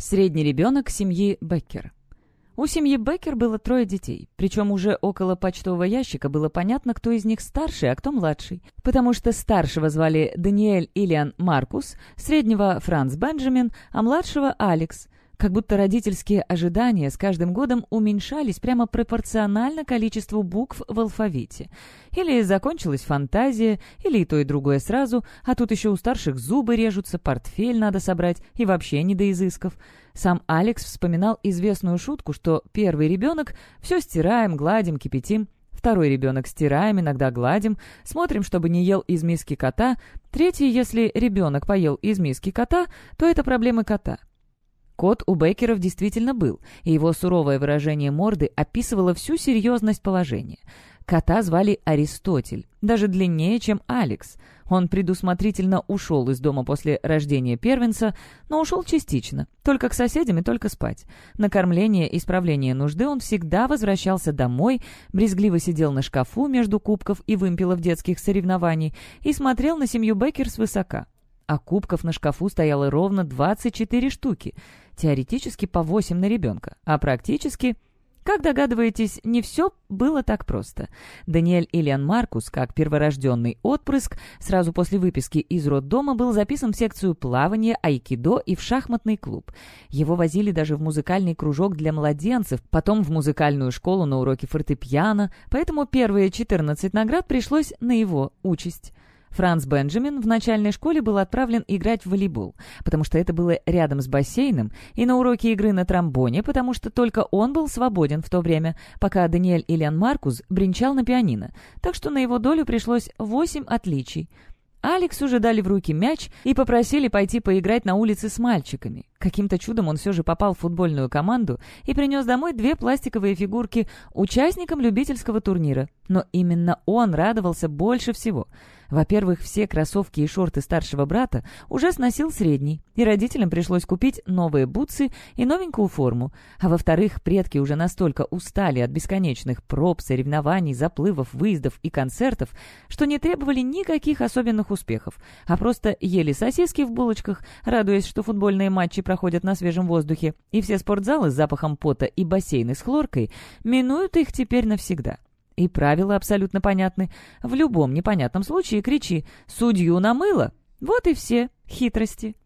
Средний ребенок семьи Беккер. У семьи Беккер было трое детей, причем уже около почтового ящика было понятно, кто из них старший, а кто младший, потому что старшего звали Даниэль Ильян Маркус, среднего Франц Бенджамин, а младшего Алекс. Как будто родительские ожидания с каждым годом уменьшались прямо пропорционально количеству букв в алфавите. Или закончилась фантазия, или и то, и другое сразу, а тут еще у старших зубы режутся, портфель надо собрать, и вообще не до изысков. Сам Алекс вспоминал известную шутку, что первый ребенок «все стираем, гладим, кипятим», Второй ребенок стираем, иногда гладим, смотрим, чтобы не ел из миски кота. Третий, если ребенок поел из миски кота, то это проблемы кота. Кот у Беккеров действительно был, и его суровое выражение морды описывало всю серьезность положения. Кота звали Аристотель, даже длиннее, чем Алекс. Он предусмотрительно ушел из дома после рождения первенца, но ушел частично, только к соседям и только спать. На кормление и исправление нужды он всегда возвращался домой, брезгливо сидел на шкафу между кубков и вымпелов детских соревнований и смотрел на семью Беккер свысока. А кубков на шкафу стояло ровно 24 штуки — Теоретически по 8 на ребенка, а практически... Как догадываетесь, не все было так просто. Даниэль Ильян Маркус, как перворожденный отпрыск, сразу после выписки из роддома был записан в секцию плавания, айкидо и в шахматный клуб. Его возили даже в музыкальный кружок для младенцев, потом в музыкальную школу на уроки фортепиано, поэтому первые 14 наград пришлось на его участь. Франц Бенджамин в начальной школе был отправлен играть в волейбол, потому что это было рядом с бассейном, и на уроке игры на тромбоне, потому что только он был свободен в то время, пока Даниэль Ильян Маркус бренчал на пианино, так что на его долю пришлось восемь отличий. Алексу уже дали в руки мяч и попросили пойти поиграть на улице с мальчиками. Каким-то чудом он все же попал в футбольную команду и принес домой две пластиковые фигурки участникам любительского турнира. Но именно он радовался больше всего — во-первых, все кроссовки и шорты старшего брата уже сносил средний, и родителям пришлось купить новые бутсы и новенькую форму. А во-вторых, предки уже настолько устали от бесконечных проб, соревнований, заплывов, выездов и концертов, что не требовали никаких особенных успехов, а просто ели сосиски в булочках, радуясь, что футбольные матчи проходят на свежем воздухе, и все спортзалы с запахом пота и бассейны с хлоркой минуют их теперь навсегда. И правила абсолютно понятны. В любом непонятном случае кричи «Судью намыло!» Вот и все хитрости.